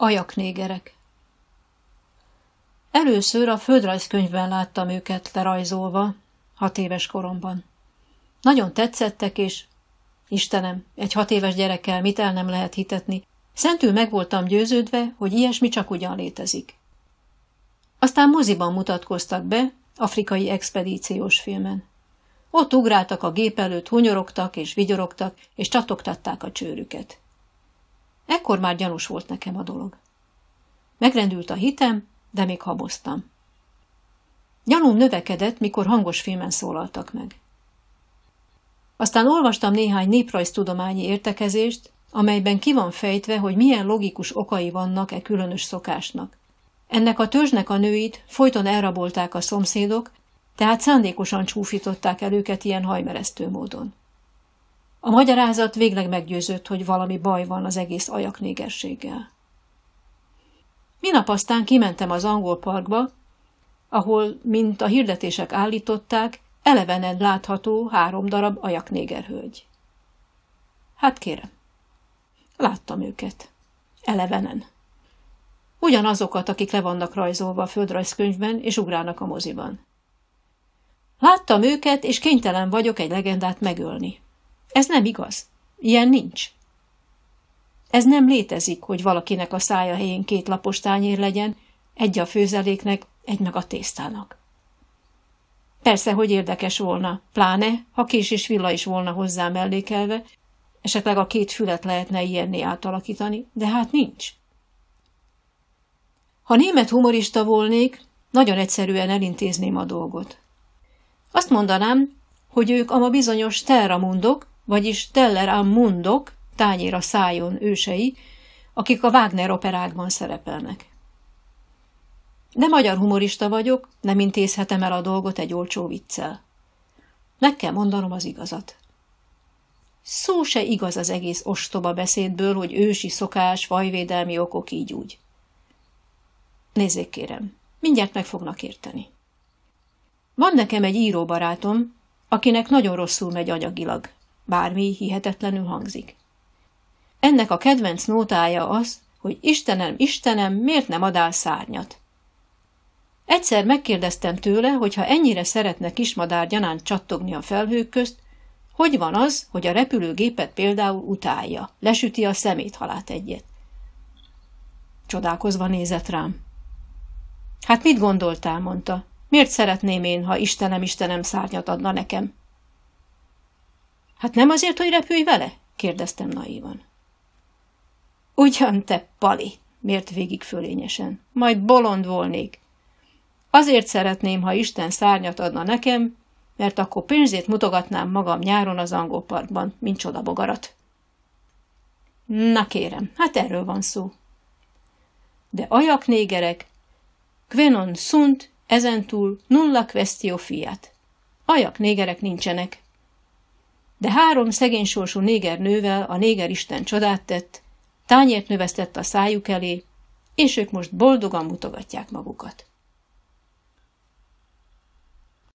Ajaknégerek Először a földrajzkönyvben láttam őket lerajzolva, hat éves koromban. Nagyon tetszettek, és Istenem, egy hat éves gyerekkel mit el nem lehet hitetni, szentül meg voltam győződve, hogy ilyesmi csak ugyan létezik. Aztán moziban mutatkoztak be, afrikai expedíciós filmen. Ott ugráltak a gép előtt, hunyorogtak és vigyorogtak, és csatogtatták a csőrüket. Ekkor már gyanús volt nekem a dolog. Megrendült a hitem, de még haboztam. Gyanúm növekedett, mikor hangos filmen szólaltak meg. Aztán olvastam néhány néprajztudományi értekezést, amelyben ki van fejtve, hogy milyen logikus okai vannak e különös szokásnak. Ennek a törzsnek a nőit folyton elrabolták a szomszédok, tehát szándékosan csúfították el őket ilyen hajmeresztő módon. A magyarázat végleg meggyőzött, hogy valami baj van az egész ajaknégerséggel. Minap aztán kimentem az angol parkba, ahol, mint a hirdetések állították, elevenen látható három darab ajaknégerhölgy. Hát kérem, láttam őket. Elevenen. Ugyanazokat, akik le vannak rajzolva a földrajzkönyvben, és ugrálnak a moziban. Láttam őket, és kénytelen vagyok egy legendát megölni. Ez nem igaz. Ilyen nincs. Ez nem létezik, hogy valakinek a szája helyén két lapos tányér legyen, egy a főzeléknek, egy meg a tésztának. Persze, hogy érdekes volna, pláne, ha kés és villa is volna hozzá mellékelve, esetleg a két fület lehetne ilyenné átalakítani, de hát nincs. Ha német humorista volnék, nagyon egyszerűen elintézném a dolgot. Azt mondanám, hogy ők ama bizonyos terramundok, vagyis teller am mundok, tányér a szájon ősei, akik a Wagner operákban szerepelnek. De magyar humorista vagyok, nem intézhetem el a dolgot egy olcsó viccel. Meg kell mondanom az igazat. Szó se igaz az egész ostoba beszédből, hogy ősi szokás, fajvédelmi okok így úgy. Nézzék kérem, mindjárt meg fognak érteni. Van nekem egy íróbarátom, akinek nagyon rosszul megy anyagilag, bármi hihetetlenül hangzik. Ennek a kedvenc nótája az, hogy Istenem, Istenem, miért nem adál szárnyat? Egyszer megkérdeztem tőle, hogy ha ennyire szeretne kismadár gyanánt csattogni a felhők közt, hogy van az, hogy a repülőgépet például utálja, lesüti a szemét halát egyet. Csodálkozva nézett rám. Hát mit gondoltál, mondta. Miért szeretném én, ha Istenem, Istenem szárnyat adna nekem? Hát nem azért, hogy repülj vele? kérdeztem naívan. Ugyan te, Pali, mért végig fölényesen. Majd bolond volnék. Azért szeretném, ha Isten szárnyat adna nekem, mert akkor pénzét mutogatnám magam nyáron az angol parkban, mint csodabogarat. Na kérem, hát erről van szó. De ajaknégerek, Quenon sunt, ezentúl nulla questio fiat. Ajak négerek nincsenek. De három szegénysorsú néger nővel a néger isten csodát tett, tányért növesztett a szájuk elé, és ők most boldogan mutogatják magukat.